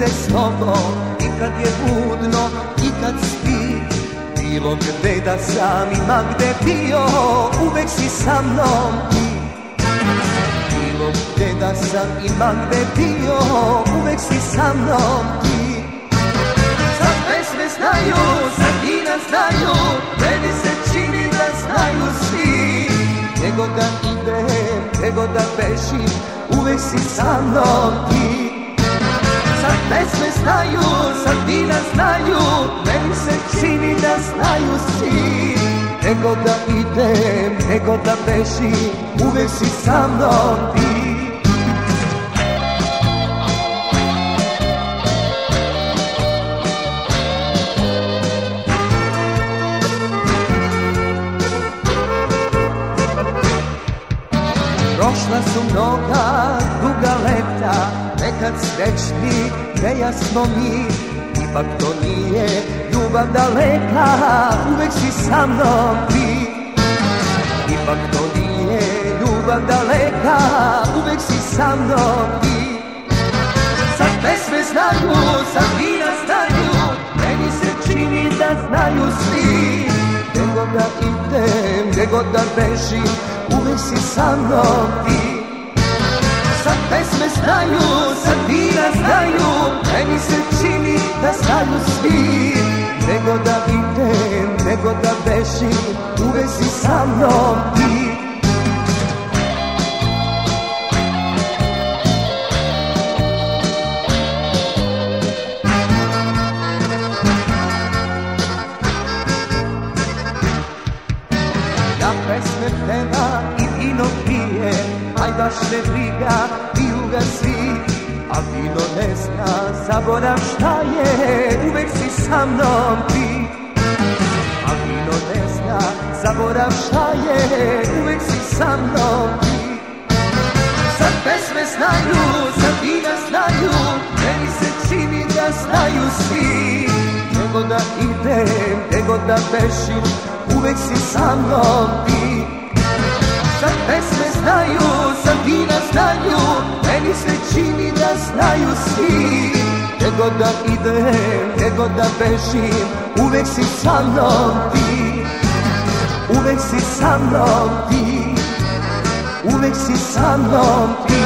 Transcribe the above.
se s tobom I kad je budno i kad spi Bilo gde da sam ima gde bio Uvek si sa mnom ti Bilo gde da sam ima gde bio Uvek si sa mnom ti Sad pesme znaju, sad vina znaju Uvek si sa mnom ti Sad pesme znaju, sad vina znaju Meni se čini da znaju svi. Gde god da idem, gde god da bežim Uvek si sa mnom ti su mnoga duga leta Nekad srećni, nejasno mi. Ipak to nije ljubav daleka Uvek si sa mnom ti. Ipak to nije ljubav daleka Uvek si sa mnom ti. Sad pesme znaju, sad vina znaju Meni se čini da znaju svi. Gde god da idem, gde god da bežim Uvek si sa mnom ti pesme znaju, sad vina znaju Meni se čini da znaju svi. Gde god da idem, gde god da bežim Uvek si sa mnom ti Ja pesme peva i vino pije, baš me briga, piju ga svi, a vino ne zna, zaborav šta je, uvek si sa mnom ti. A vino ne zna, zaborav šta je, uvek si sa mnom ti. Sad pesme znaju, sad vina znaju, meni se čini da znaju svi. Gde god da idem, gde god da bežim, uvek si sa mnom ti. Sad pesme znaju, sad vina znaju, meni se čini da znaju svi. Gde god da idem, gde god da bežim, uvek si sa mnom ti. Uvek si sa mnom ti. Uvek si sa mnom ti